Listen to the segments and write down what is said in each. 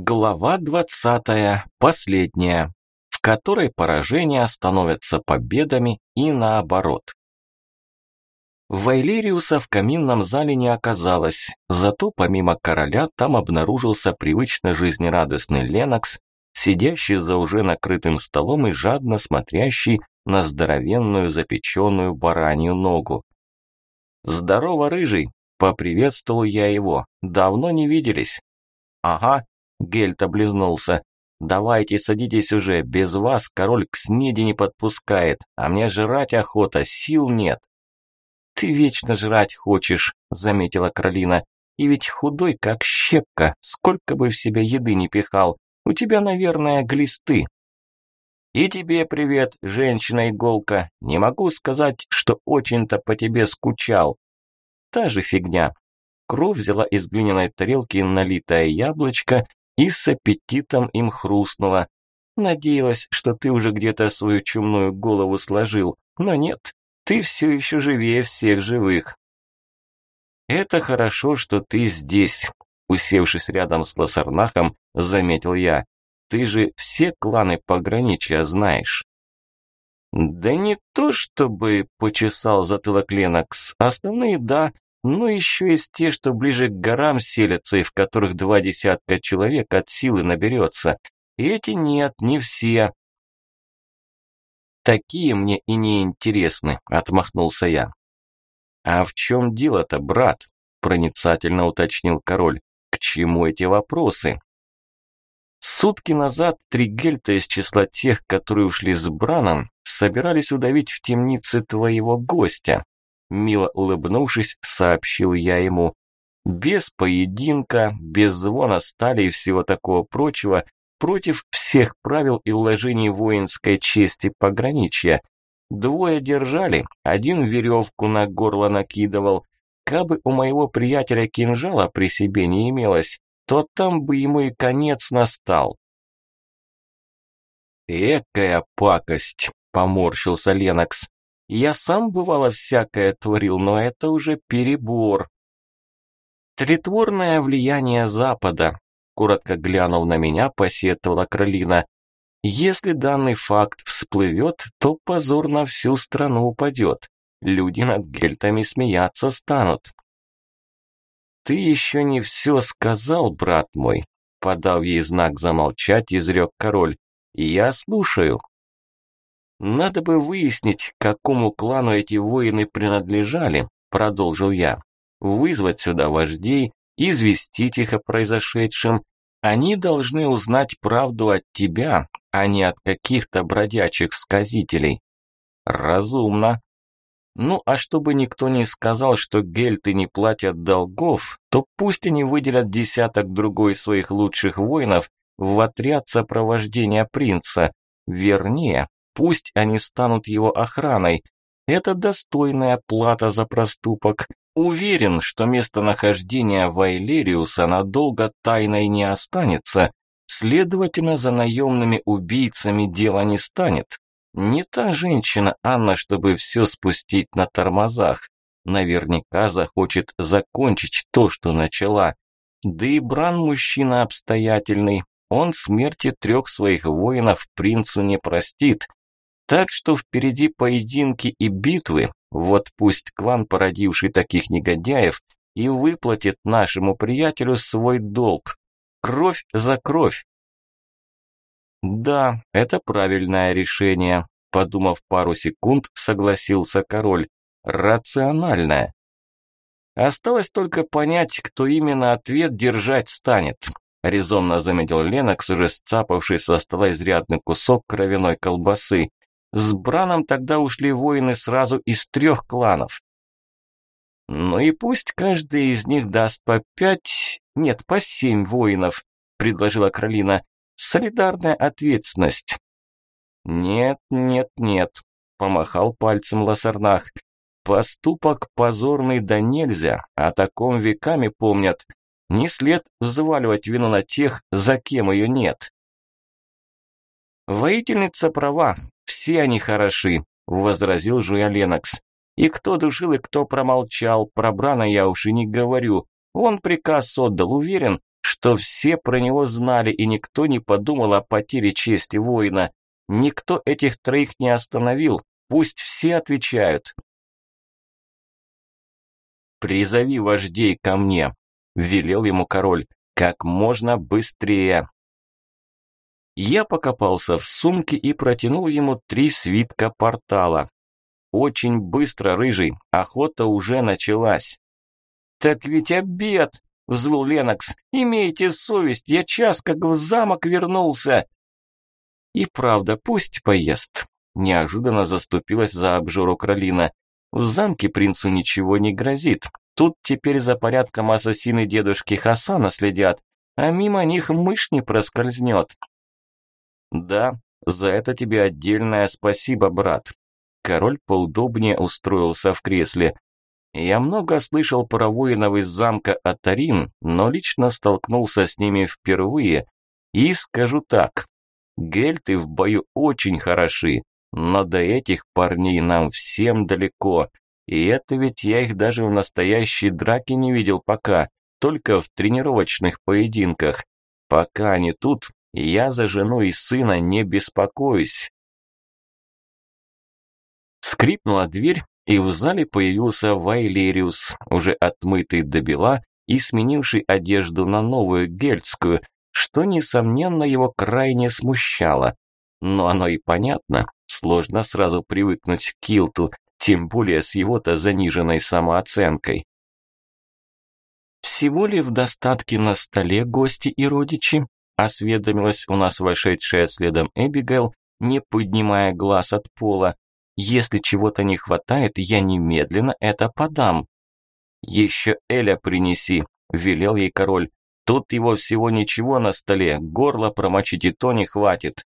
Глава двадцатая, последняя, в которой поражения становятся победами и наоборот. Вайлериуса в каминном зале не оказалось, зато помимо короля там обнаружился привычно жизнерадостный Ленокс, сидящий за уже накрытым столом и жадно смотрящий на здоровенную запеченную баранью ногу. «Здорово, рыжий!» – поприветствовал я его. «Давно не виделись». «Ага», Гельт облизнулся. «Давайте садитесь уже, без вас король к снеди не подпускает, а мне жрать охота, сил нет». «Ты вечно жрать хочешь», – заметила Каролина. «И ведь худой, как щепка, сколько бы в себя еды не пихал. У тебя, наверное, глисты». «И тебе привет, женщина-иголка. Не могу сказать, что очень-то по тебе скучал». «Та же фигня». Кровь взяла из глиняной тарелки налитое яблочко и с аппетитом им хрустнула. Надеялась, что ты уже где-то свою чумную голову сложил, но нет, ты все еще живее всех живых. Это хорошо, что ты здесь, усевшись рядом с Лосарнахом, заметил я. Ты же все кланы пограничья знаешь. Да не то чтобы почесал затылок Ленокс, основные да, но еще есть те, что ближе к горам селятся и в которых два десятка человек от силы наберется. И эти нет, не все. Такие мне и не интересны, отмахнулся я. А в чем дело-то, брат? Проницательно уточнил король. К чему эти вопросы? Сутки назад три гельта из числа тех, которые ушли с Браном, собирались удавить в темнице твоего гостя. Мило улыбнувшись, сообщил я ему. Без поединка, без звона стали и всего такого прочего, против всех правил и уложений воинской чести пограничья. Двое держали, один веревку на горло накидывал. Кабы у моего приятеля кинжала при себе не имелось, то там бы ему и конец настал. «Экая пакость!» – поморщился Ленокс. Я сам, бывало, всякое творил, но это уже перебор. Тлетворное влияние Запада, коротко глянув на меня, посетовала Кролина. Если данный факт всплывет, то позор на всю страну упадет. Люди над гельтами смеяться станут. «Ты еще не все сказал, брат мой», подав ей знак замолчать, изрек король. «Я слушаю». «Надо бы выяснить, какому клану эти воины принадлежали», – продолжил я. «Вызвать сюда вождей, известить их о произошедшем. Они должны узнать правду от тебя, а не от каких-то бродячих сказителей». «Разумно», ну, а чтобы никто не сказал, что гельты не платят долгов, то пусть они выделят десяток другой своих лучших воинов в отряд сопровождения принца. Вернее, Пусть они станут его охраной. Это достойная плата за проступок. Уверен, что местонахождение Вайлериуса надолго тайной не останется. Следовательно, за наемными убийцами дело не станет. Не та женщина Анна, чтобы все спустить на тормозах. Наверняка захочет закончить то, что начала. Да и Бран мужчина обстоятельный. Он смерти трех своих воинов принцу не простит. Так что впереди поединки и битвы, вот пусть клан, породивший таких негодяев, и выплатит нашему приятелю свой долг. Кровь за кровь. Да, это правильное решение, подумав пару секунд, согласился король. Рациональное. Осталось только понять, кто именно ответ держать станет. Резонно заметил Ленокс, уже сцапавший со стола изрядный кусок кровяной колбасы. С Браном тогда ушли воины сразу из трех кланов. Ну и пусть каждый из них даст по пять, нет, по семь воинов, предложила Кролина. Солидарная ответственность. Нет, нет, нет, помахал пальцем Лосарнах. Поступок позорный да нельзя, о таком веками помнят. Не след взваливать вину на тех, за кем ее нет. Воительница права, все они хороши», – возразил жуя Ленокс. «И кто душил, и кто промолчал, про Брана я уж и не говорю. Он приказ отдал, уверен, что все про него знали, и никто не подумал о потере чести воина. Никто этих троих не остановил, пусть все отвечают. «Призови вождей ко мне», – велел ему король, – «как можно быстрее». Я покопался в сумке и протянул ему три свитка портала. Очень быстро, рыжий, охота уже началась. «Так ведь обед!» – взвыл Ленокс. «Имейте совесть, я час как в замок вернулся!» «И правда, пусть поест!» – неожиданно заступилась за обжору Кролина. В замке принцу ничего не грозит. Тут теперь за порядком ассасины дедушки Хасана следят, а мимо них мышь не проскользнет. Да, за это тебе отдельное спасибо, брат. Король поудобнее устроился в кресле. Я много слышал про воинов из замка Атарин, но лично столкнулся с ними впервые. И скажу так, гельты в бою очень хороши, но до этих парней нам всем далеко. И это ведь я их даже в настоящей драке не видел пока, только в тренировочных поединках. Пока они тут, я за жену и сына не беспокоюсь. Скрипнула дверь, и в зале появился Вайлериус, уже отмытый до бела и сменивший одежду на новую гельдскую, что, несомненно, его крайне смущало. Но оно и понятно, сложно сразу привыкнуть к Килту, тем более с его-то заниженной самооценкой. «Всего ли в достатке на столе гости и родичи?» Осведомилась у нас вошедшая следом Эбигейл, не поднимая глаз от пола. «Если чего-то не хватает, я немедленно это подам». «Еще Эля принеси», – велел ей король. «Тут его всего ничего на столе, горло промочить и то не хватит».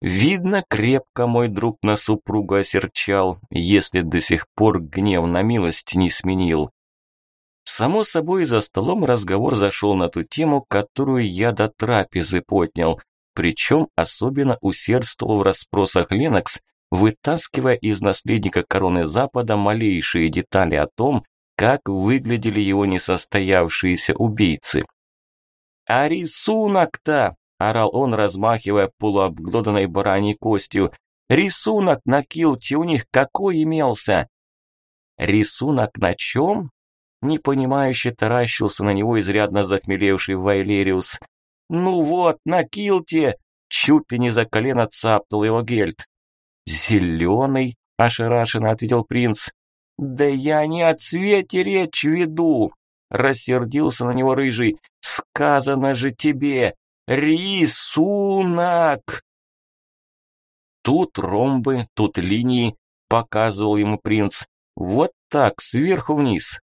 Видно, крепко мой друг на супругу осерчал, если до сих пор гнев на милость не сменил. Само собой, за столом разговор зашел на ту тему, которую я до трапезы поднял, причем особенно усердствовал в расспросах Ленокс, вытаскивая из наследника короны Запада малейшие детали о том, как выглядели его несостоявшиеся убийцы. «А рисунок-то!» – орал он, размахивая полуобглоданной бараньей костью. «Рисунок на килте у них какой имелся?» «Рисунок на чем?» Непонимающе таращился на него изрядно захмелевший Вайлериус. «Ну вот, на килте!» Чуть ли не за колено цапнул его Гельд. «Зеленый?» – ошарашенно ответил принц. «Да я не о цвете речь веду!» – рассердился на него рыжий. «Сказано же тебе! Рисунок!» Тут ромбы, тут линии, показывал ему принц. Вот так, сверху вниз.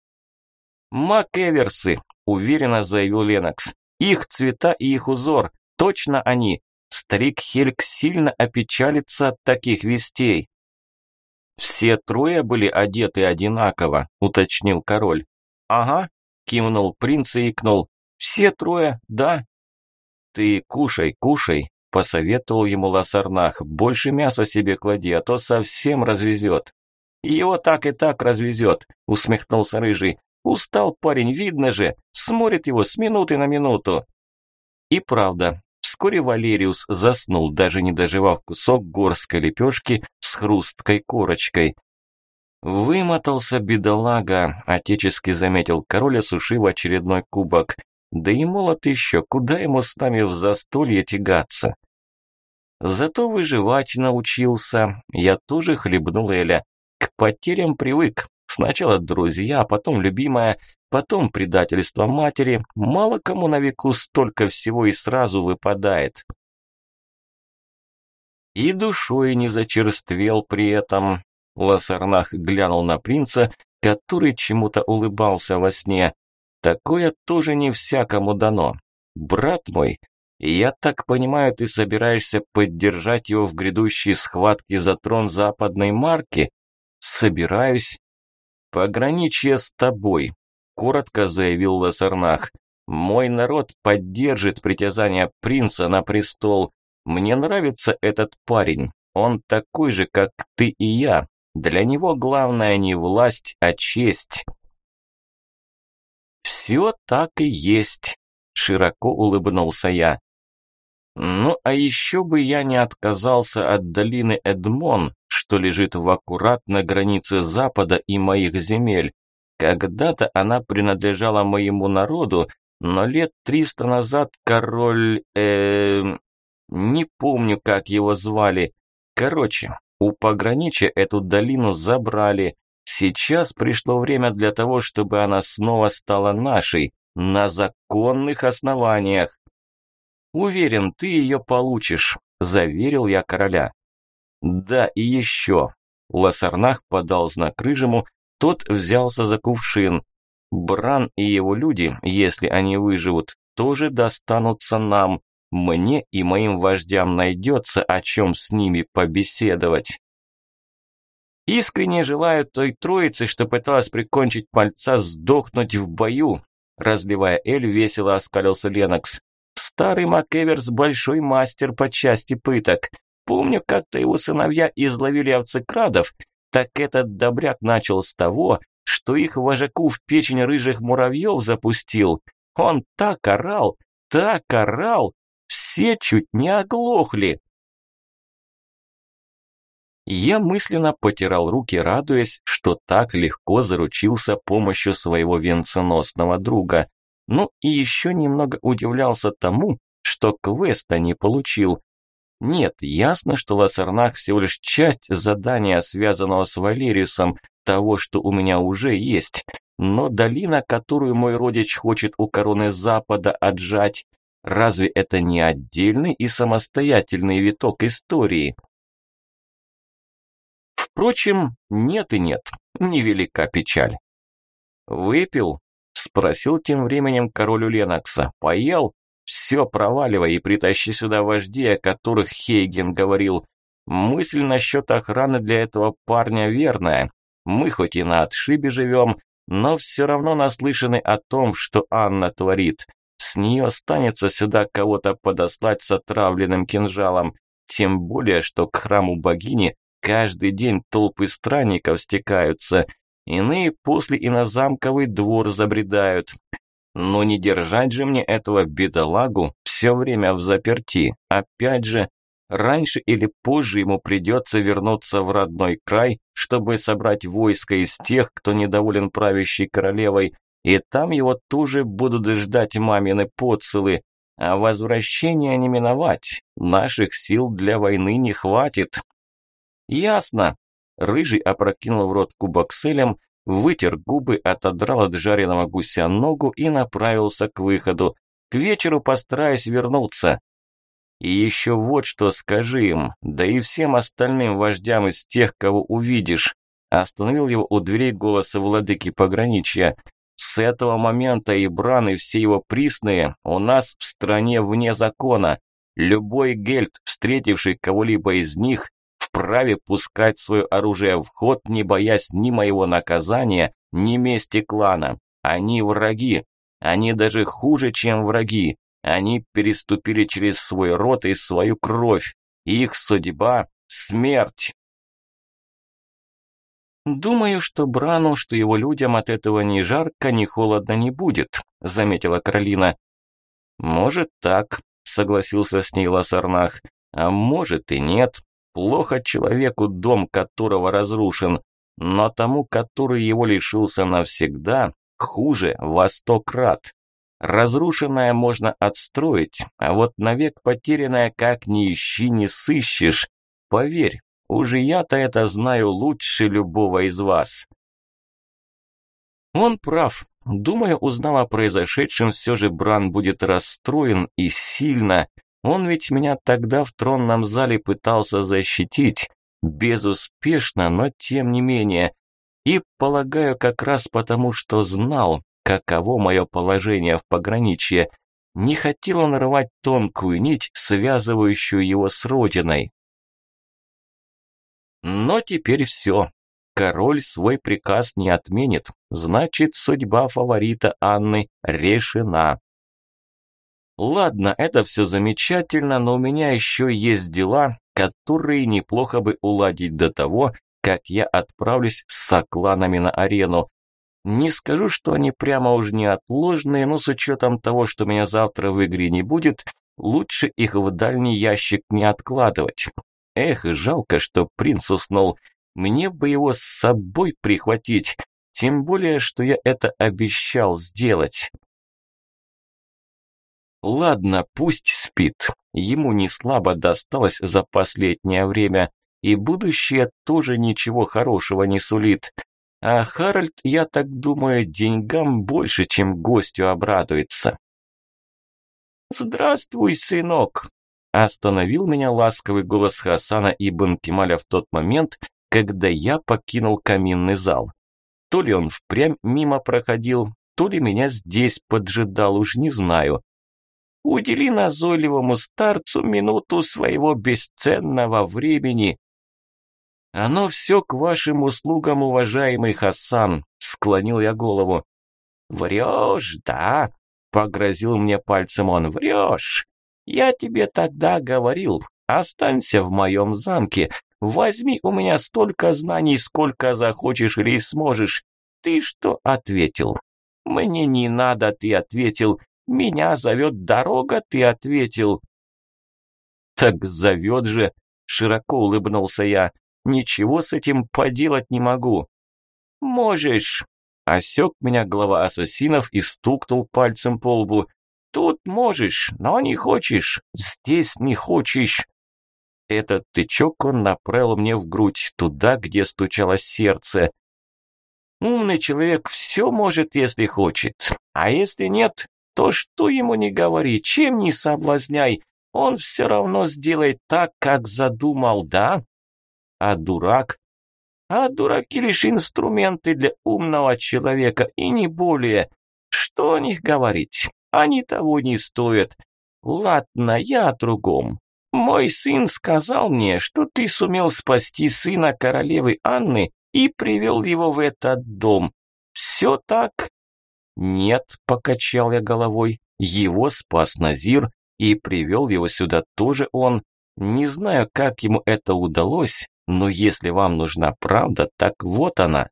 «Макэверсы», – уверенно заявил Ленокс. «Их цвета и их узор, точно они. Старик Хельк сильно опечалится от таких вестей». «Все трое были одеты одинаково», – уточнил король. «Ага», – кивнул принц и икнул. «Все трое, да». «Ты кушай, кушай», – посоветовал ему Лосарнах. «Больше мяса себе клади, а то совсем развезет». «Его так и так развезет», – усмехнулся Рыжий. Устал парень, видно же, смотрит его с минуты на минуту. И правда, вскоре Валериус заснул, даже не доживав кусок горской лепешки с хрусткой корочкой. Вымотался бедолага, отечески заметил король, осушив очередной кубок. Да и молот еще, куда ему с нами в застолье тягаться? Зато выживать научился. Я тоже хлебнул Эля. К потерям привык, Сначала друзья, потом любимая, потом предательство матери. Мало кому на веку столько всего и сразу выпадает. И душой не зачерствел при этом. Лосарнах глянул на принца, который чему-то улыбался во сне. Такое тоже не всякому дано. Брат мой, я так понимаю, ты собираешься поддержать его в грядущей схватке за трон западной марки? Собираюсь, «Пограничье с тобой», – коротко заявил Лосарнах. «Мой народ поддержит притязание принца на престол. Мне нравится этот парень. Он такой же, как ты и я. Для него главное не власть, а честь». «Все так и есть», широко улыбнулся я. Ну, а еще бы я не отказался от долины Эдмон, что лежит в аккурат на границе Запада и моих земель. Когда-то она принадлежала моему народу, но лет триста назад король... Э, не помню, как его звали. Короче, у пограничья эту долину забрали. Сейчас пришло время для того, чтобы она снова стала нашей, на законных основаниях. «Уверен, ты ее получишь», – заверил я короля. «Да, и еще». Лосарнах подал знак рыжему, тот взялся за кувшин. Бран и его люди, если они выживут, тоже достанутся нам. Мне и моим вождям найдется, о чем с ними побеседовать. Искренне желаю той троице, что пыталась прикончить пальца, сдохнуть в бою. Разливая эль, весело оскалился Ленокс. Старый Макэверс большой мастер по части пыток. Помню, как-то его сыновья изловили овцекрадов, так этот добряк начал с того, что их вожаку в печень рыжих муравьев запустил. Он так орал, так орал, все чуть не оглохли. Я мысленно потирал руки, радуясь, что так легко заручился помощью своего венценосного друга. Ну и еще немного удивлялся тому, что квеста не получил. Нет, ясно, что Лассернах всего лишь часть задания, связанного с Валериусом, того, что у меня уже есть. Но долина, которую мой родич хочет у короны Запада отжать, разве это не отдельный и самостоятельный виток истории? Впрочем, нет и нет, невелика печаль. «Выпил?» – спросил тем временем король у Ленокса. «Поел? Все, проваливай и притащи сюда вождей, о которых Хейген говорил. Мысль насчет охраны для этого парня верная. Мы хоть и на отшибе живем, но все равно наслышаны о том, что Анна творит. С нее останется сюда кого-то подослать с отравленным кинжалом. Тем более, что к храму богини каждый день толпы странников стекаются. Иные после и на замковый двор забредают. Но не держать же мне этого бедолагу все время в заперти. Опять же, раньше или позже ему придется вернуться в родной край, чтобы собрать войско из тех, кто недоволен правящей королевой, и там его тоже будут ждать мамины поцелы. А возвращения не миновать, наших сил для войны не хватит. Ясно. Рыжий опрокинул в рот кубок с элем, вытер губы, отодрал от жареного гуся ногу и направился к выходу. К вечеру постараюсь вернуться. И еще вот что скажи им, да и всем остальным вождям из тех, кого увидишь. Остановил его у дверей голоса владыки пограничья. С этого момента и Бран, и все его присные у нас в стране вне закона. Любой гельд, встретивший кого-либо из них, вправе пускать свое оружие в ход, не боясь ни моего наказания, ни мести клана. Они враги. Они даже хуже, чем враги. Они переступили через свой род и свою кровь. Их судьба – смерть. «Думаю, что Брану, что его людям от этого ни жарко, ни холодно не будет», – заметила Каролина. «Может так», – согласился с ней Лосарнах. «А может и нет. Плохо человеку, дом которого разрушен, но тому, который его лишился навсегда, хуже во сто крат. Разрушенное можно отстроить, а вот навек потерянное как ни ищи, не сыщешь. Поверь, уже я-то это знаю лучше любого из вас. Он прав. Думаю, узнав о произошедшем, все же Бран будет расстроен и сильно. Он ведь меня тогда в тронном зале пытался защитить. Безуспешно, но тем не менее. И, полагаю, как раз потому, что знал, каково мое положение в пограничье. Не хотел он рвать тонкую нить, связывающую его с родиной. Но теперь все. Король свой приказ не отменит. Значит, судьба фаворита Анны решена. Ладно, это все замечательно, но у меня еще есть дела, которые неплохо бы уладить до того, как я отправлюсь с сокланами на арену. Не скажу, что они прямо уж неотложные, но с учетом того, что меня завтра в игре не будет, лучше их в дальний ящик не откладывать. Эх, жалко, что принц уснул. Мне бы его с собой прихватить, тем более, что я это обещал сделать. Ладно, пусть спит. Ему не слабо досталось за последнее время, и будущее тоже ничего хорошего не сулит. А Харальд, я так думаю, деньгам больше, чем гостю обрадуется. «Здравствуй, сынок!» Остановил меня ласковый голос Хасана Ибн Кемаля в тот момент, когда я покинул каминный зал. То ли он впрямь мимо проходил, то ли меня здесь поджидал, уж не знаю. Удели назойливому старцу минуту своего бесценного времени. «Оно все к вашим услугам, уважаемый Хасан», – склонил я голову. «Врешь, да?» – погрозил мне пальцем он. «Врешь. Я тебе тогда говорил, останься в моем замке, возьми у меня столько знаний, сколько захочешь или сможешь. Ты что ответил? Мне не надо, ты ответил. Меня зовет дорога, ты ответил. Так зовет же, широко улыбнулся я. Ничего с этим поделать не могу. Можешь. Осек меня глава ассасинов и стукнул пальцем по лбу. Тут можешь, но не хочешь. Здесь не хочешь. Этот тычок он направил мне в грудь, туда, где стучало сердце. Умный человек все может, если хочет. А если нет, то что ему не говори, чем не соблазняй, он все равно сделает так, как задумал, да? А дурак? А дураки лишь инструменты для умного человека и не более. Что о них говорить? Они того не стоят. Ладно, я о другом. Мой сын сказал мне, что ты сумел спасти сына королевы Анны и привел его в этот дом. Все так? Нет, покачал я головой. Его спас Назир и привел его сюда тоже он. Не знаю, как ему это удалось, но если вам нужна правда, так вот она.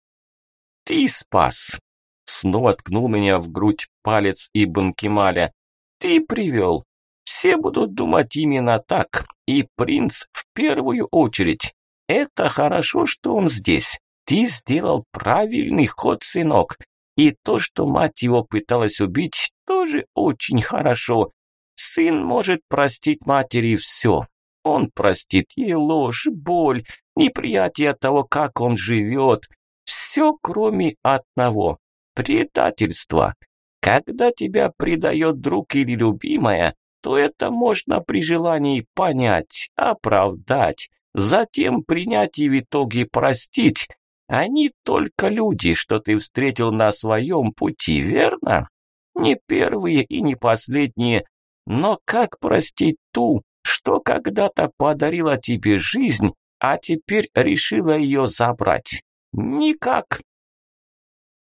Ты спас. Снова ткнул меня в грудь палец Ибн Кемаля. Ты привел. Все будут думать именно так. И принц в первую очередь. Это хорошо, что он здесь. Ты сделал правильный ход, сынок. И то, что мать его пыталась убить, тоже очень хорошо. Сын может простить матери все. Он простит ей ложь, боль, неприятие того, как он живет. Все, кроме одного – предательства. Когда тебя предает друг или любимая, то это можно при желании понять, оправдать, затем принять и в итоге простить. Они только люди, что ты встретил на своем пути, верно? Не первые и не последние. Но как простить ту, что когда-то подарила тебе жизнь, а теперь решила ее забрать. Никак.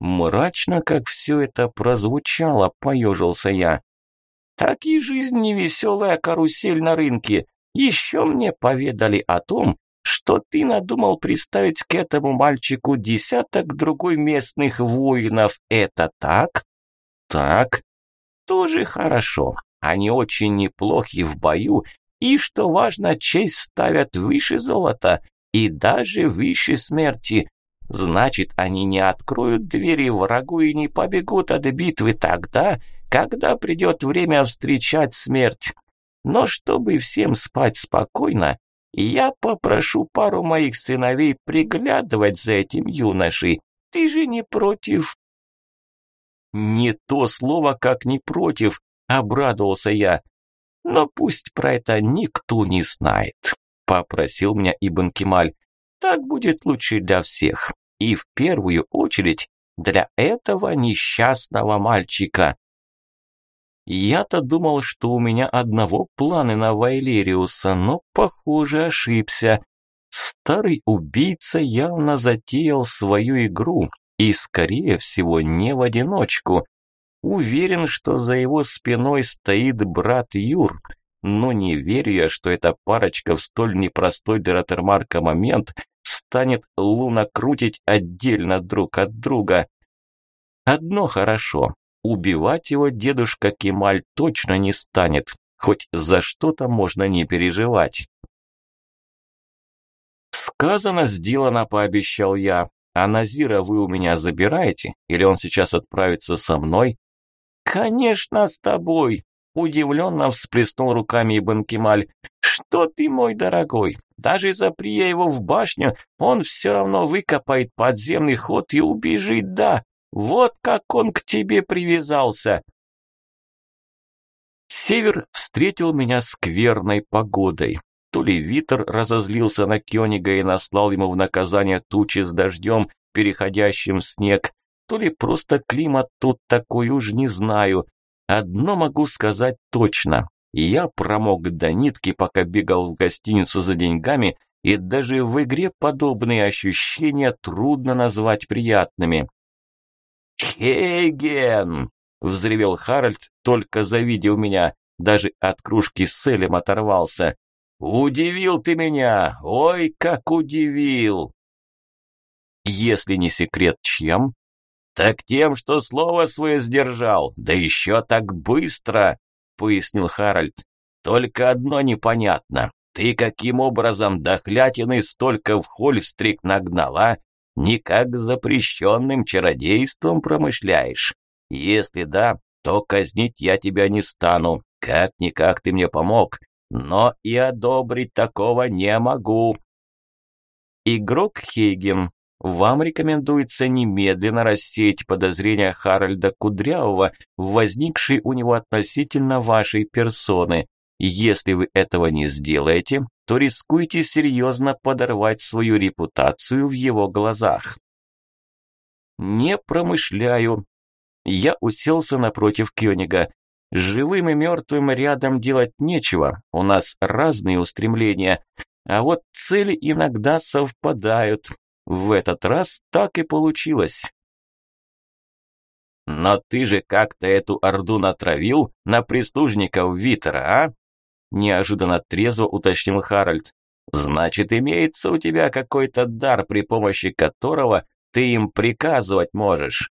Мрачно, как все это прозвучало, поежился я. Так и жизнь невеселая карусель на рынке. Еще мне поведали о том, что ты надумал приставить к этому мальчику десяток другой местных воинов. Это так? Так. Тоже хорошо. Они очень неплохи в бою и, что важно, честь ставят выше золота и даже выше смерти. Значит, они не откроют двери врагу и не побегут от битвы тогда, когда придет время встречать смерть. Но чтобы всем спать спокойно, я попрошу пару моих сыновей приглядывать за этим юношей. Ты же не против?» «Не то слово, как не против», — обрадовался я. Но пусть про это никто не знает, попросил меня Ибн Кемаль. Так будет лучше для всех. И в первую очередь для этого несчастного мальчика. Я-то думал, что у меня одного планы на Вайлериуса, но, похоже, ошибся. Старый убийца явно затеял свою игру, и, скорее всего, не в одиночку. Уверен, что за его спиной стоит брат Юр, но не верю я, что эта парочка в столь непростой для Ротермарка момент станет луна крутить отдельно друг от друга. Одно хорошо, убивать его дедушка Кемаль точно не станет, хоть за что-то можно не переживать. «Сказано, сделано», – пообещал я. «А Назира вы у меня забираете? Или он сейчас отправится со мной?» «Конечно, с тобой!» – удивленно всплеснул руками Ибн Кемаль. «Что ты, мой дорогой, даже запри я его в башню, он все равно выкопает подземный ход и убежит, да! Вот как он к тебе привязался!» Север встретил меня скверной погодой. То ли Витер разозлился на Кёнига и наслал ему в наказание тучи с дождем, переходящим в снег, то ли просто климат тут такой уж не знаю. Одно могу сказать точно. Я промок до нитки, пока бегал в гостиницу за деньгами, и даже в игре подобные ощущения трудно назвать приятными. «Хейген!» – взревел Харальд, только завидев меня. Даже от кружки с Элем оторвался. «Удивил ты меня! Ой, как удивил!» Если не секрет, чем? Так тем, что слово свое сдержал, да еще так быстро, пояснил Харальд. Только одно непонятно. Ты каким образом дохлятины столько в хольфстрик нагнала? Никак запрещенным чародейством промышляешь? Если да, то казнить я тебя не стану. Как-никак ты мне помог но и одобрить такого не могу. Игрок Хейген, вам рекомендуется немедленно рассеять подозрения Харальда Кудрявого, возникшие у него относительно вашей персоны. Если вы этого не сделаете, то рискуете серьезно подорвать свою репутацию в его глазах. Не промышляю. Я уселся напротив Кёнига. Живым и мертвым рядом делать нечего, у нас разные устремления, а вот цели иногда совпадают. В этот раз так и получилось. «Но ты же как-то эту орду натравил на прислужников Витера, а?» Неожиданно трезво уточнил Харальд. «Значит, имеется у тебя какой-то дар, при помощи которого ты им приказывать можешь?»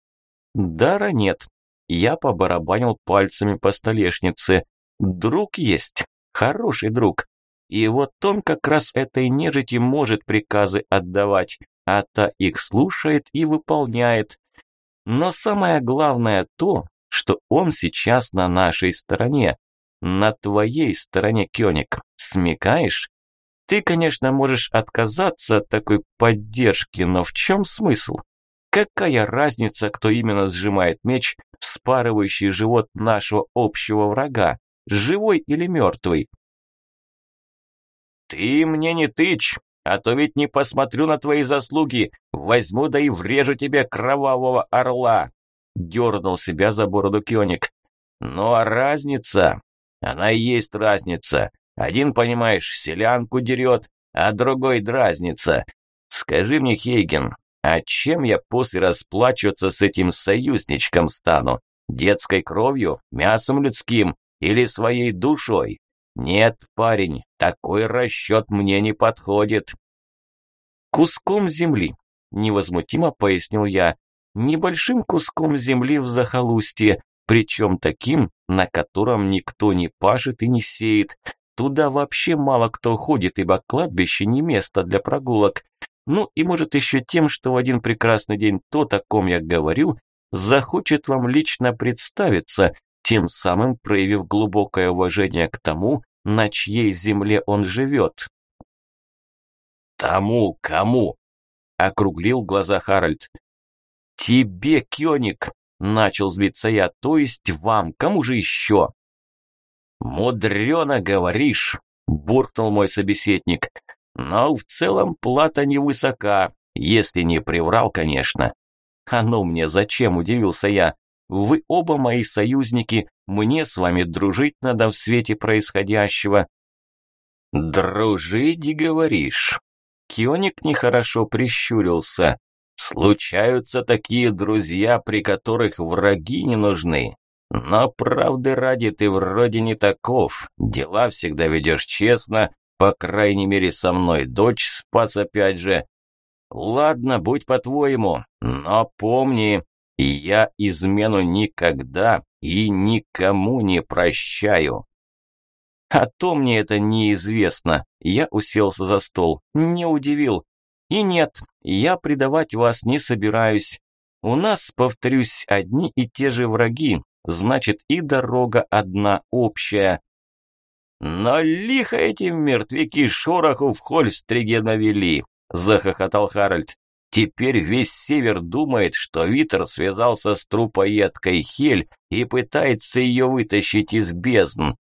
«Дара нет», я побарабанил пальцами по столешнице. Друг есть, хороший друг. И вот он как раз этой нежити может приказы отдавать, а та их слушает и выполняет. Но самое главное то, что он сейчас на нашей стороне. На твоей стороне, Кёник. Смекаешь? Ты, конечно, можешь отказаться от такой поддержки, но в чем смысл? Какая разница, кто именно сжимает меч, вспарывающий живот нашего общего врага, живой или мертвый? «Ты мне не тычь, а то ведь не посмотрю на твои заслуги, возьму да и врежу тебе кровавого орла!» Дернул себя за бороду Кёник. «Ну а разница? Она и есть разница. Один, понимаешь, селянку дерет, а другой дразнится. Скажи мне, Хейген, а чем я после расплачиваться с этим союзничком стану? Детской кровью, мясом людским или своей душой? Нет, парень, такой расчет мне не подходит. Куском земли, невозмутимо пояснил я. Небольшим куском земли в захолустье, причем таким, на котором никто не пашет и не сеет. Туда вообще мало кто ходит, ибо кладбище не место для прогулок. Ну и может еще тем, что в один прекрасный день тот, о ком я говорю, захочет вам лично представиться, тем самым проявив глубокое уважение к тому, на чьей земле он живет. «Тому, кому?» – округлил глаза Харальд. «Тебе, Кёник!» – начал злиться я, то есть вам, кому же еще? «Мудрено говоришь!» – буркнул мой собеседник. Но в целом плата невысока, если не приврал, конечно. А ну мне зачем, удивился я. Вы оба мои союзники, мне с вами дружить надо в свете происходящего. Дружить, говоришь? Кионик нехорошо прищурился. Случаются такие друзья, при которых враги не нужны. Но правды ради ты вроде не таков. Дела всегда ведешь честно, по крайней мере, со мной дочь спас опять же. Ладно, будь по-твоему, но помни, Я измену никогда и никому не прощаю. А то мне это неизвестно. Я уселся за стол. Не удивил. И нет, я предавать вас не собираюсь. У нас, повторюсь, одни и те же враги, значит и дорога одна общая. Но лихо эти мертвяки шороху в Хольстриге навели, захохотал Харальд. Теперь весь север думает, что Витер связался с трупоедкой Хель и пытается ее вытащить из бездн.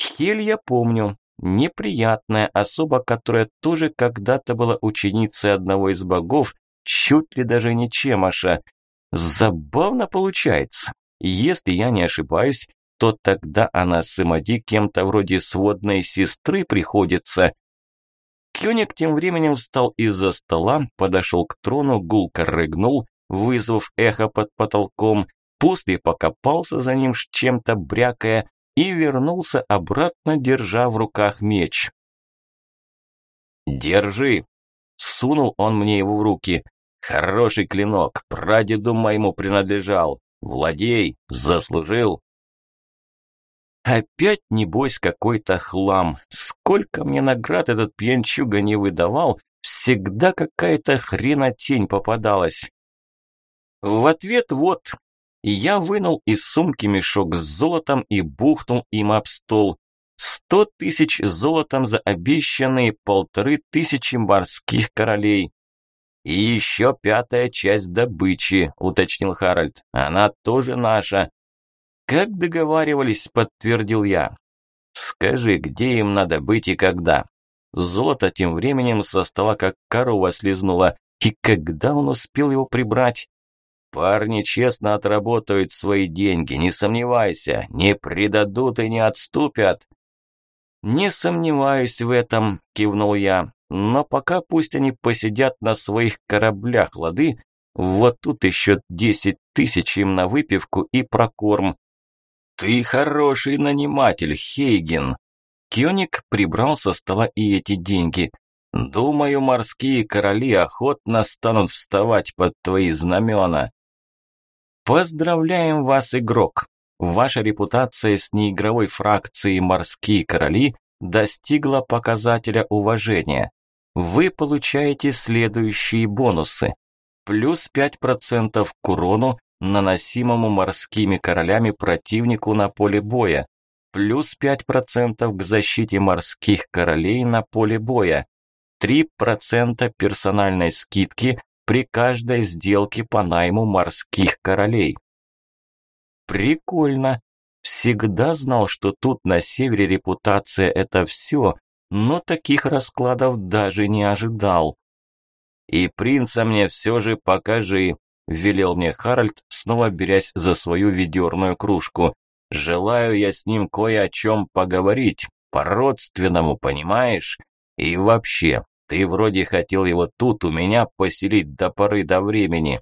Хель я помню. Неприятная особа, которая тоже когда-то была ученицей одного из богов, чуть ли даже не Чемаша. Забавно получается. Если я не ошибаюсь, то тогда она с Имади кем-то вроде сводной сестры приходится. Кёник тем временем встал из-за стола, подошел к трону, гулко рыгнул, вызвав эхо под потолком, после покопался за ним чем-то брякая, и вернулся обратно, держа в руках меч. «Держи!» – сунул он мне его в руки. «Хороший клинок, прадеду моему принадлежал. Владей, заслужил!» Опять, небось, какой-то хлам. Сколько мне наград этот пьянчуга не выдавал, всегда какая-то хренотень попадалась. В ответ вот, и я вынул из сумки мешок с золотом и бухнул им об стол. Сто тысяч золотом за обещанные полторы тысячи морских королей. «И еще пятая часть добычи», – уточнил Харальд. «Она тоже наша». «Как договаривались», – подтвердил я. «Скажи, где им надо быть и когда?» Золото тем временем со стола как корова слезнула. И когда он успел его прибрать? Парни честно отработают свои деньги, не сомневайся, не предадут и не отступят. Не сомневаюсь в этом, кивнул я. Но пока пусть они посидят на своих кораблях, лады. Вот тут еще десять тысяч им на выпивку и прокорм. Ты хороший наниматель, Хейген. Кёник прибрал со стола и эти деньги. Думаю, морские короли охотно станут вставать под твои знамена. Поздравляем вас, игрок! Ваша репутация с неигровой фракцией «Морские короли» достигла показателя уважения. Вы получаете следующие бонусы. Плюс 5% к урону, наносимому морскими королями противнику на поле боя. Плюс 5% к защите морских королей на поле боя. 3% персональной скидки при каждой сделке по найму морских королей. Прикольно. Всегда знал, что тут на севере репутация – это все, но таких раскладов даже не ожидал. «И принца мне все же покажи», – велел мне Харальд, снова берясь за свою ведерную кружку. «Желаю я с ним кое о чем поговорить, по-родственному, понимаешь? И вообще, ты вроде хотел его тут у меня поселить до поры до времени.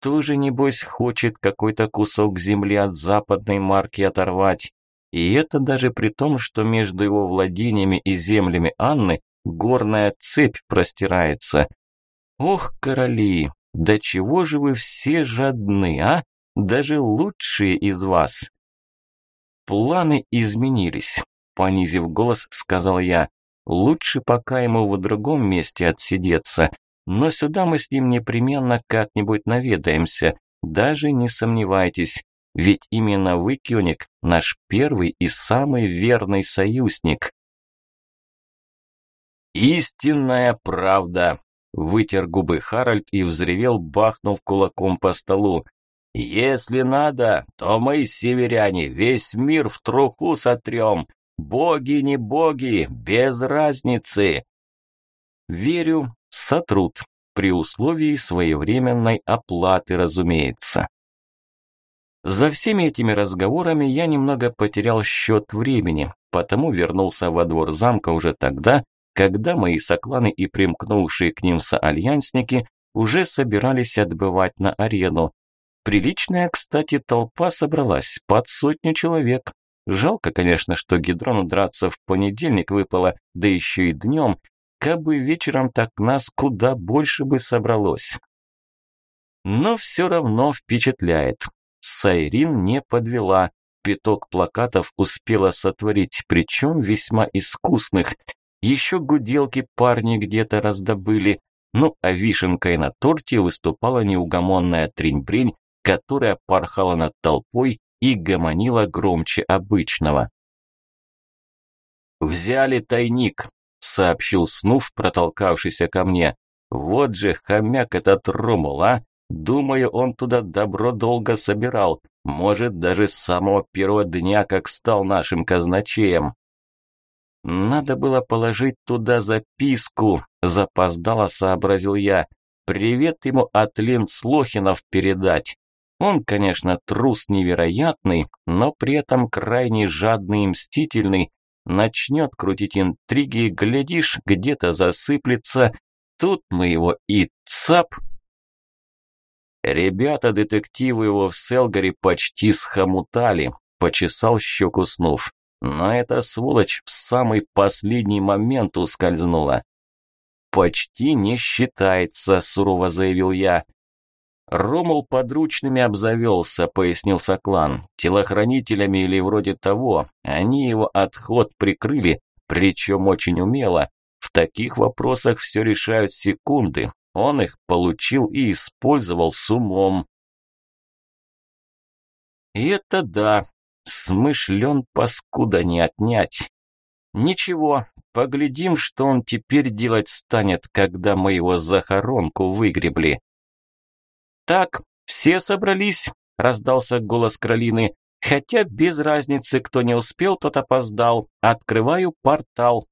Тоже, небось, хочет какой-то кусок земли от западной марки оторвать. И это даже при том, что между его владениями и землями Анны горная цепь простирается. Ох, короли, да чего же вы все жадны, а? Даже лучшие из вас. Планы изменились, понизив голос, сказал я. Лучше пока ему в другом месте отсидеться, но сюда мы с ним непременно как-нибудь наведаемся, даже не сомневайтесь, ведь именно вы, Кёник, наш первый и самый верный союзник. «Истинная правда!» – вытер губы Харальд и взревел, бахнув кулаком по столу. «Если надо, то мы, северяне, весь мир в труху сотрем, Боги не боги, без разницы. Верю, сотрут, при условии своевременной оплаты, разумеется. За всеми этими разговорами я немного потерял счет времени, потому вернулся во двор замка уже тогда, когда мои сокланы и примкнувшие к ним соальянсники уже собирались отбывать на арену. Приличная, кстати, толпа собралась, под сотню человек, Жалко, конечно, что Гидрону драться в понедельник выпало, да еще и днем. Кабы вечером так нас куда больше бы собралось. Но все равно впечатляет. Сайрин не подвела. Пяток плакатов успела сотворить, причем весьма искусных. Еще гуделки парни где-то раздобыли. Ну, а вишенкой на торте выступала неугомонная трень-брень, которая порхала над толпой и гомонила громче обычного. «Взяли тайник», – сообщил Снув, протолкавшийся ко мне. «Вот же хомяк этот Ромул, а! Думаю, он туда добро долго собирал, может, даже с самого первого дня, как стал нашим казначеем». «Надо было положить туда записку», – запоздало сообразил я. «Привет ему от Линцлохинов передать. Он, конечно, трус невероятный, но при этом крайне жадный и мстительный, начнет крутить интриги, глядишь, где-то засыплется. Тут мы его и цап. Ребята, детективы его в Селгаре почти схомутали, почесал щеку снув. Но эта сволочь в самый последний момент ускользнула. «Почти не считается», – сурово заявил я. «Ромул подручными обзавелся», – пояснил Соклан. «Телохранителями или вроде того. Они его отход прикрыли, причем очень умело. В таких вопросах все решают секунды. Он их получил и использовал с умом». И это да, смышлен паскуда не отнять. Ничего, поглядим, что он теперь делать станет, когда мы его захоронку выгребли. «Так, все собрались?» – раздался голос Кролины. «Хотя без разницы, кто не успел, тот опоздал. Открываю портал».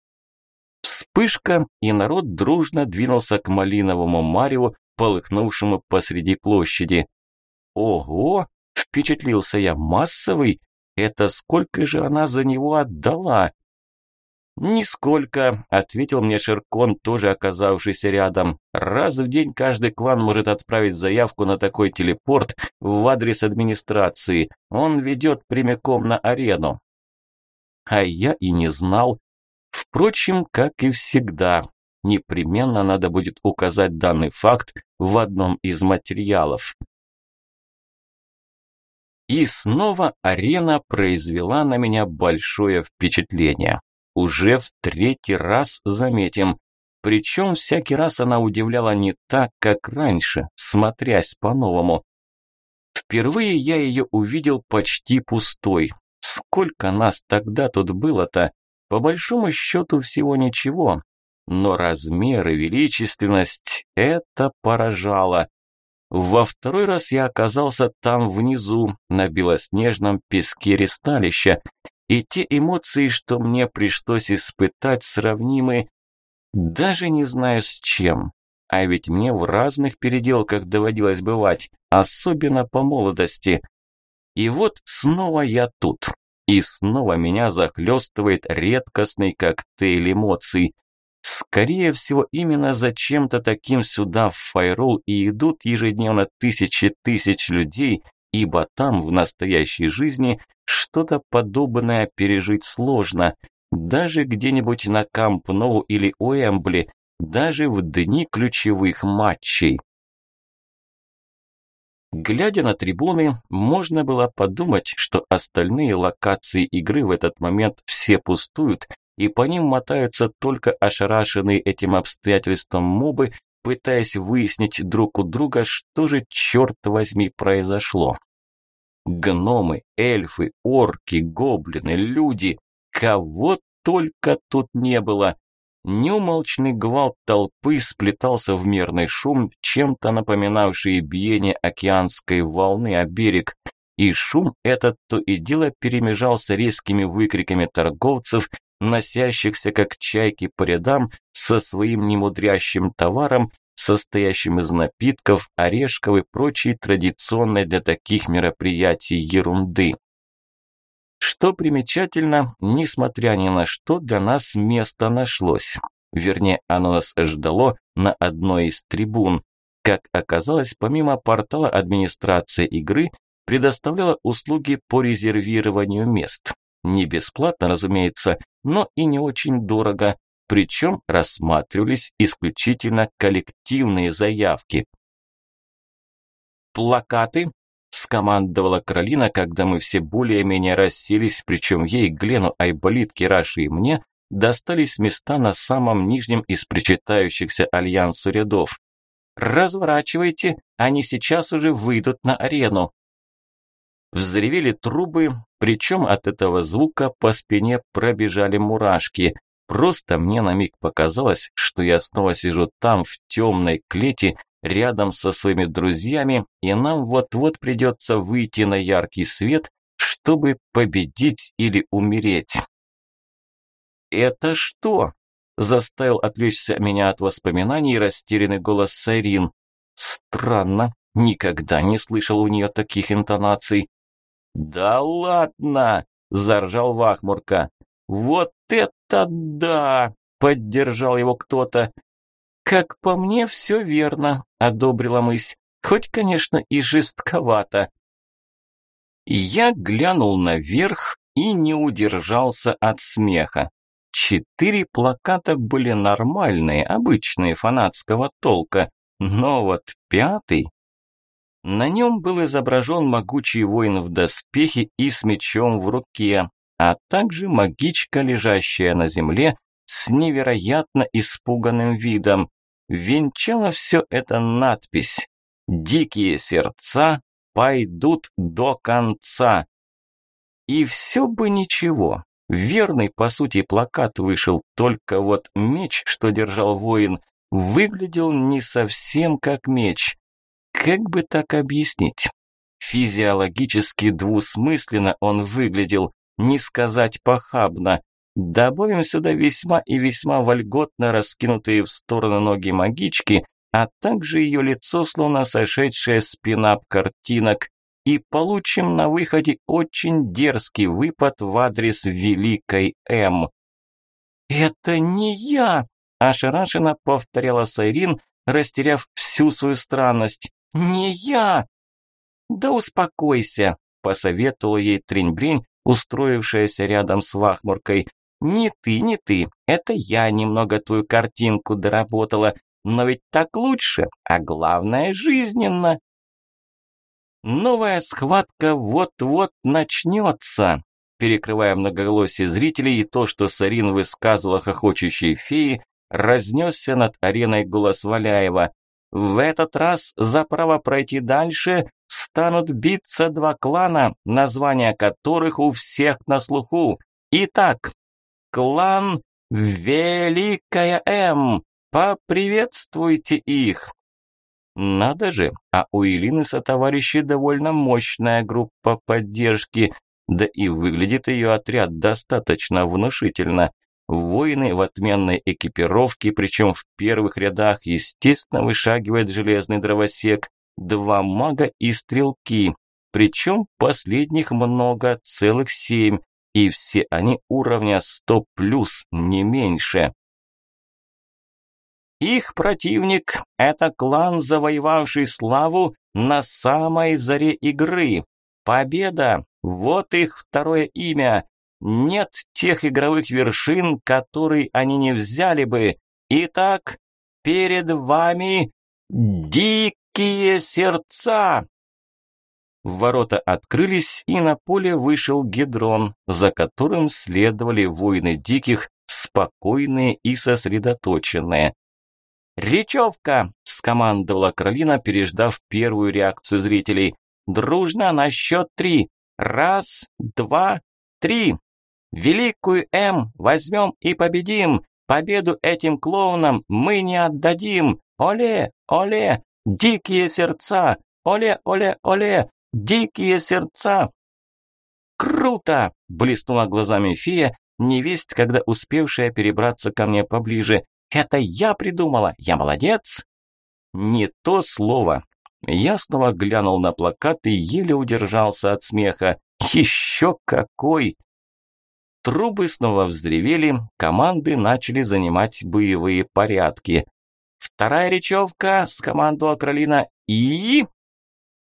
Вспышка, и народ дружно двинулся к малиновому мареву, полыхнувшему посреди площади. «Ого!» – впечатлился я. «Массовый? Это сколько же она за него отдала?» «Нисколько», – ответил мне Ширкон, тоже оказавшийся рядом. «Раз в день каждый клан может отправить заявку на такой телепорт в адрес администрации. Он ведет прямиком на арену». А я и не знал. Впрочем, как и всегда, непременно надо будет указать данный факт в одном из материалов. И снова арена произвела на меня большое впечатление. Уже в третий раз заметим. Причем всякий раз она удивляла не так, как раньше, смотрясь по-новому. Впервые я ее увидел почти пустой. Сколько нас тогда тут было-то? По большому счету всего ничего. Но размер и величественность – это поражало. Во второй раз я оказался там внизу, на белоснежном песке ресталища, и те эмоции, что мне пришлось испытать, сравнимы даже не знаю с чем. А ведь мне в разных переделках доводилось бывать, особенно по молодости. И вот снова я тут. И снова меня захлестывает редкостный коктейль эмоций. Скорее всего, именно за чем-то таким сюда в Файрол и идут ежедневно тысячи тысяч людей, ибо там, в настоящей жизни, что-то подобное пережить сложно. Даже где-нибудь на Камп Ноу или Уэмбли, даже в дни ключевых матчей. Глядя на трибуны, можно было подумать, что остальные локации игры в этот момент все пустуют, и по ним мотаются только ошарашенные этим обстоятельством мобы, пытаясь выяснить друг у друга, что же, черт возьми, произошло. Гномы, эльфы, орки, гоблины, люди. Кого только тут не было. Неумолчный гвалт толпы сплетался в мерный шум, чем-то напоминавший биение океанской волны о берег. И шум этот то и дело перемежался резкими выкриками торговцев, носящихся как чайки по рядам со своим немудрящим товаром состоящим из напитков, орешков и прочей традиционной для таких мероприятий ерунды. Что примечательно, несмотря ни на что, для нас место нашлось. Вернее, оно нас ждало на одной из трибун. Как оказалось, помимо портала администрация игры предоставляла услуги по резервированию мест. Не бесплатно, разумеется, но и не очень дорого, причем рассматривались исключительно коллективные заявки. плакаты!» – скомандовала Каролина, когда мы все более-менее расселись, причем ей, Глену, Айболитке, Раши и мне достались места на самом нижнем из причитающихся альянсу рядов. «Разворачивайте, они сейчас уже выйдут на арену». Взревели трубы, причем от этого звука по спине пробежали мурашки. Просто мне на миг показалось, что я снова сижу там, в темной клете, рядом со своими друзьями, и нам вот-вот придется выйти на яркий свет, чтобы победить или умереть. «Это что?» – заставил отвлечься меня от воспоминаний растерянный голос Сайрин. «Странно, никогда не слышал у нее таких интонаций». «Да ладно!» – заржал Вахмурка. «Вот это да!» – поддержал его кто-то. «Как по мне, все верно», – одобрила мысь. «Хоть, конечно, и жестковато». Я глянул наверх и не удержался от смеха. Четыре плаката были нормальные, обычные, фанатского толка, но вот пятый... На нем был изображен могучий воин в доспехе и с мечом в руке, а также магичка, лежащая на земле, с невероятно испуганным видом. Венчала все это надпись «Дикие сердца пойдут до конца». И все бы ничего, Верный, по сути, плакат вышел, только вот меч, что держал воин, выглядел не совсем как меч. Как бы так объяснить? Физиологически двусмысленно он выглядел, не сказать похабно. Добавим сюда весьма и весьма вольготно раскинутые в сторону ноги магички, а также ее лицо, словно сошедшее с пинап картинок, и получим на выходе очень дерзкий выпад в адрес Великой М. «Это не я!» – ошарашенно повторяла Сайрин, растеряв всю свою странность. «Не я!» «Да успокойся!» – посоветовала ей Тринь-Бринь, устроившаяся рядом с Вахмуркой. «Не ты, не ты, это я немного твою картинку доработала, но ведь так лучше, а главное жизненно!» Новая схватка вот-вот начнется. Перекрывая многоголосие зрителей и то, что Сарин высказывала хохочущей феи, разнесся над ареной голос Валяева. В этот раз за право пройти дальше станут биться два клана, названия которых у всех на слуху. Итак, клан Великая М. Поприветствуйте их. Надо же, а у Илины сотоварищей довольно мощная группа поддержки, да и выглядит ее отряд достаточно внушительно. Воины в отменной экипировке, причем в первых рядах, естественно, вышагивает железный дровосек, два мага и стрелки, причем последних много, целых семь, и все они уровня 100+, не меньше. Их противник – это клан, завоевавший славу на самой заре игры. Победа – вот их второе имя. Нет тех игровых вершин, которые они не взяли бы. Итак, перед вами дикие сердца. Ворота открылись, и на поле вышел Гедрон, за которым следовали воины диких, спокойные и сосредоточенные. «Речевка!» – скомандовала Каролина, переждав первую реакцию зрителей. «Дружно на счет три! Раз, два, три! Великую М возьмем и победим! Победу этим клоунам мы не отдадим! Оле, оле! Дикие сердца! Оле, оле, оле! Дикие сердца!» «Круто!» – блеснула глазами фея, невесть, когда успевшая перебраться ко мне поближе. Это я придумала, я молодец. Не то слово. Я снова глянул на плакат и еле удержался от смеха. Еще какой! Трубы снова взревели, команды начали занимать боевые порядки. «Вторая речевка», – скомандовала Кролина, – «и...»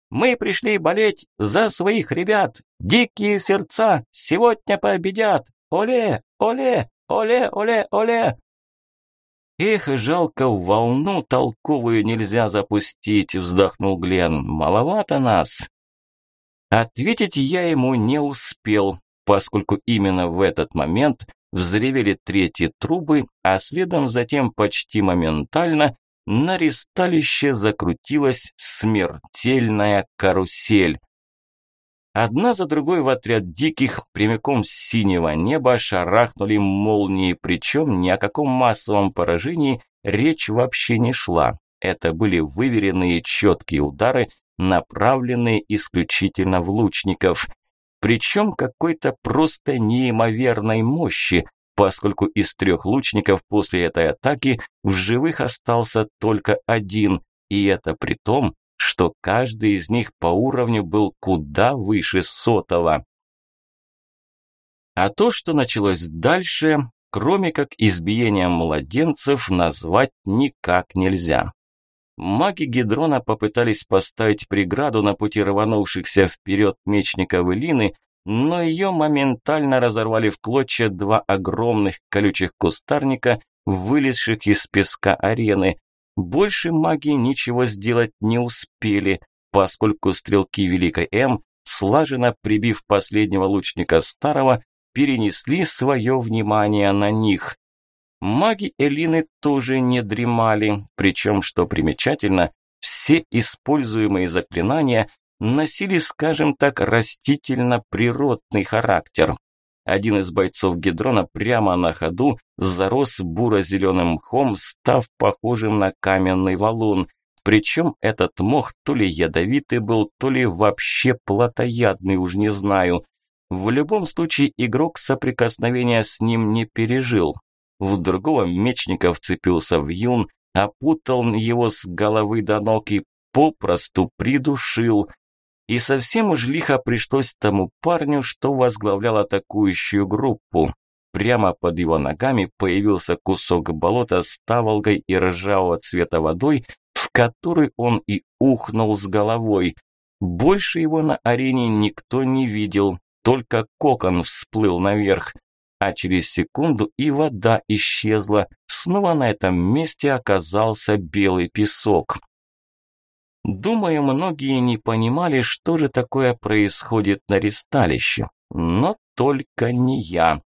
«Мы пришли болеть за своих ребят! Дикие сердца сегодня победят! Оле, оле, оле, оле, оле!» «Эх, жалко, волну толковую нельзя запустить», – вздохнул Глен. «Маловато нас». Ответить я ему не успел, поскольку именно в этот момент взревели третьи трубы, а следом затем почти моментально на ристалище закрутилась смертельная карусель. Одна за другой в отряд диких прямиком с синего неба шарахнули молнии, причем ни о каком массовом поражении речь вообще не шла. Это были выверенные четкие удары, направленные исключительно в лучников. Причем какой-то просто неимоверной мощи, поскольку из трех лучников после этой атаки в живых остался только один, и это при том, что каждый из них по уровню был куда выше сотого. А то, что началось дальше, кроме как избиением младенцев, назвать никак нельзя. Маги Гидрона попытались поставить преграду на пути рванувшихся вперед мечников Элины, но ее моментально разорвали в клочья два огромных колючих кустарника, вылезших из песка арены. Больше маги ничего сделать не успели, поскольку стрелки Великой М, слаженно прибив последнего лучника старого, перенесли свое внимание на них. Маги Элины тоже не дремали, причем, что примечательно, все используемые заклинания носили, скажем так, растительно-природный характер. Один из бойцов Гидрона прямо на ходу зарос буро-зеленым мхом, став похожим на каменный валун. Причем этот мох то ли ядовитый был, то ли вообще плотоядный, уж не знаю. В любом случае игрок соприкосновения с ним не пережил. В другого мечника вцепился в юн, опутал его с головы до ног и попросту придушил. И совсем уж лихо пришлось тому парню, что возглавлял атакующую группу. Прямо под его ногами появился кусок болота с таволгой и ржавого цвета водой, в который он и ухнул с головой. Больше его на арене никто не видел, только кокон всплыл наверх. А через секунду и вода исчезла. Снова на этом месте оказался белый песок. Думаю, многие не понимали, что же такое происходит на ристалище. Но только не я.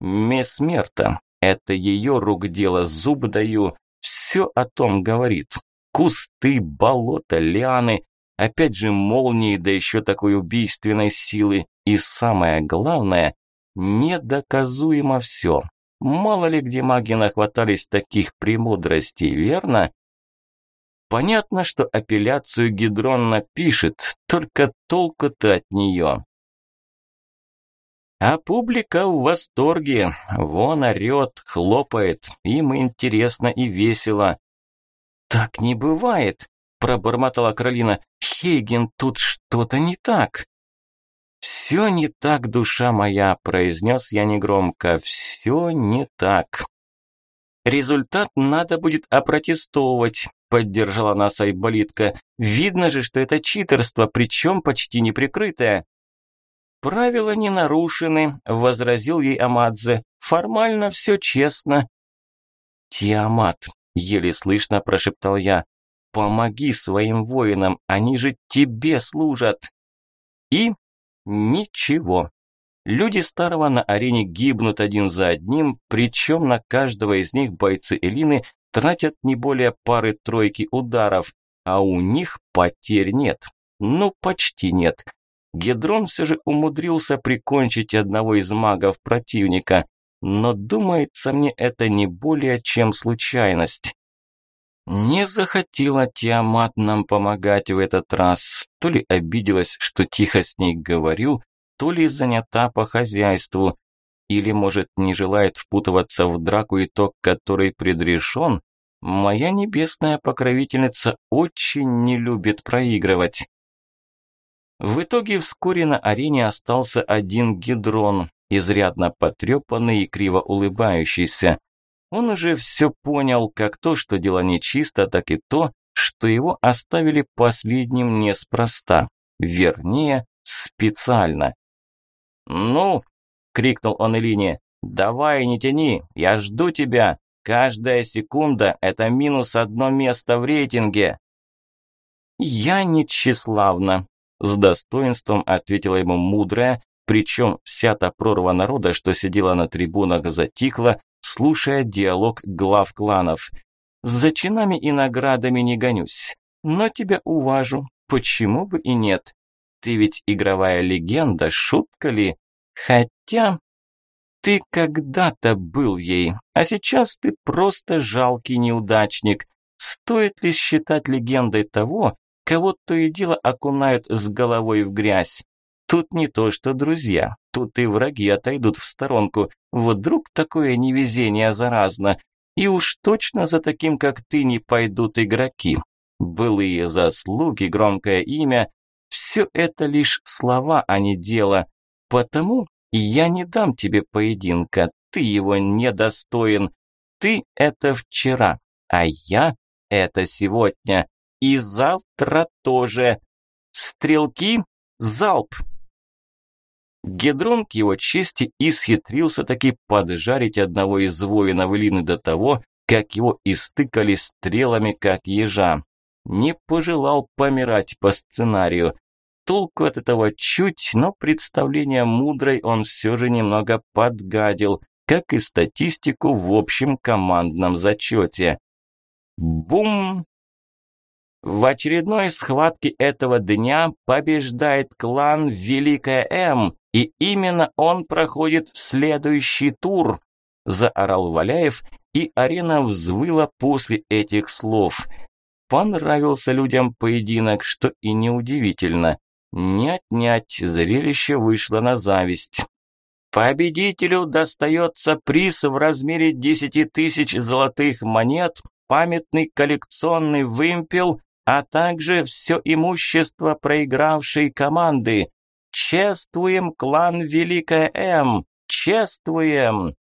Месмерта, это ее рук дело, зуб даю, все о том говорит. Кусты, болота, лианы, опять же молнии, да еще такой убийственной силы. И самое главное, недоказуемо все. Мало ли где маги нахватались таких премудростей, верно? Понятно, что апелляцию Гидрон напишет, только толку-то от нее. А публика в восторге, вон орет, хлопает, им интересно и весело. «Так не бывает», – пробормотала Каролина. «Хейген, тут что-то не так». «Все не так, душа моя», – произнес я негромко. «Все не так». Результат надо будет опротестовать поддержала нас Айболитка. Видно же, что это читерство, причем почти неприкрытое. Правила не нарушены, возразил ей Амадзе. Формально все честно. Тиамат, еле слышно прошептал я. Помоги своим воинам, они же тебе служат. И ничего. Люди старого на арене гибнут один за одним, причем на каждого из них бойцы Элины тратят не более пары-тройки ударов, а у них потерь нет. Ну, почти нет. Гедрон все же умудрился прикончить одного из магов противника, но думается мне это не более чем случайность. Не захотела Тиамат нам помогать в этот раз, то ли обиделась, что тихо с ней говорю, то ли занята по хозяйству, или, может, не желает впутываться в драку, итог которой предрешен? Моя небесная покровительница очень не любит проигрывать. В итоге вскоре на арене остался один гидрон, изрядно потрепанный и криво улыбающийся. Он уже все понял, как то, что дело нечисто, так и то, что его оставили последним неспроста. Вернее, специально. «Ну!» – крикнул он Элине. «Давай, не тяни, я жду тебя. Каждая секунда – это минус одно место в рейтинге. «Я не тщеславна», – с достоинством ответила ему мудрая, причем вся та прорва народа, что сидела на трибунах, затихла, слушая диалог глав кланов. «За чинами и наградами не гонюсь, но тебя уважу, почему бы и нет? Ты ведь игровая легенда, шутка ли? Хотя ты когда-то был ей, а сейчас ты просто жалкий неудачник. Стоит ли считать легендой того, кого то и дело окунают с головой в грязь? Тут не то что друзья, тут и враги отойдут в сторонку. Вдруг такое невезение заразно. И уж точно за таким, как ты, не пойдут игроки. Былые заслуги, громкое имя – все это лишь слова, а не дело. Потому я не дам тебе поединка, ты его недостоин. Ты – это вчера, а я – это сегодня. И завтра тоже. Стрелки – залп. Гедрон к его чести исхитрился таки поджарить одного из воинов Лины до того, как его истыкали стрелами, как ежа. Не пожелал помирать по сценарию. Толку от этого чуть, но представление мудрой он все же немного подгадил, как и статистику в общем командном зачете. Бум! В очередной схватке этого дня побеждает клан Великая М, и именно он проходит в следующий тур, заорал Валяев, и арена взвыла после этих слов. Понравился людям поединок, что и неудивительно. Не отнять, зрелище вышло на зависть. Победителю достается приз в размере 10 тысяч золотых монет, памятный коллекционный вымпел, а также все имущество проигравшей команды. Чествуем клан Великая М! Чествуем!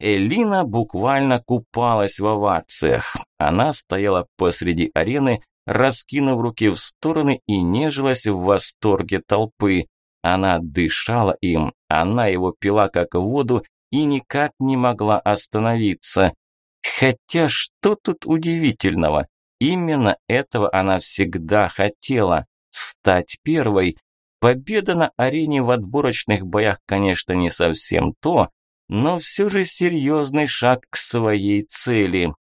Элина буквально купалась в овациях. Она стояла посреди арены, раскинув руки в стороны и нежилась в восторге толпы. Она дышала им, она его пила как воду и никак не могла остановиться. Хотя что тут удивительного? Именно этого она всегда хотела – стать первой. Победа на арене в отборочных боях, конечно, не совсем то, но все же серьезный шаг к своей цели.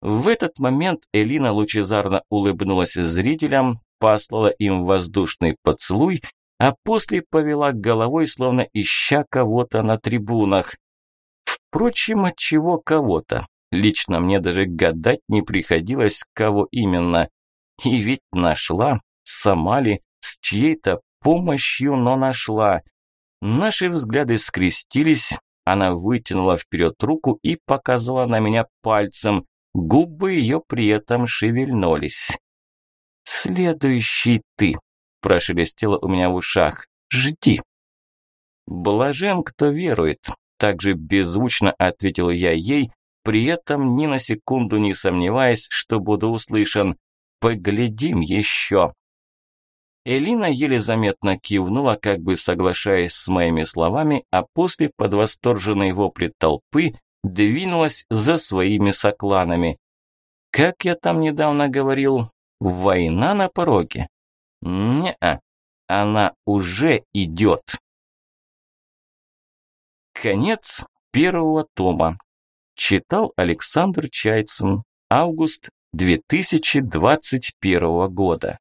В этот момент Элина лучезарно улыбнулась зрителям, послала им воздушный поцелуй, а после повела головой, словно ища кого-то на трибунах. Впрочем, от чего кого-то? Лично мне даже гадать не приходилось, кого именно. И ведь нашла, сама ли, с чьей-то помощью, но нашла. Наши взгляды скрестились, она вытянула вперед руку и показала на меня пальцем. Губы ее при этом шевельнулись. «Следующий ты», – прошелестело у меня в ушах. «Жди». «Блажен, кто верует», – также беззвучно ответил я ей, при этом ни на секунду не сомневаясь, что буду услышан. «Поглядим еще». Элина еле заметно кивнула, как бы соглашаясь с моими словами, а после под восторженные вопли толпы двинулась за своими сокланами. Как я там недавно говорил, война на пороге? Не-а, она уже идет. Конец первого тома. Читал Александр Чайцин. Август 2021 года.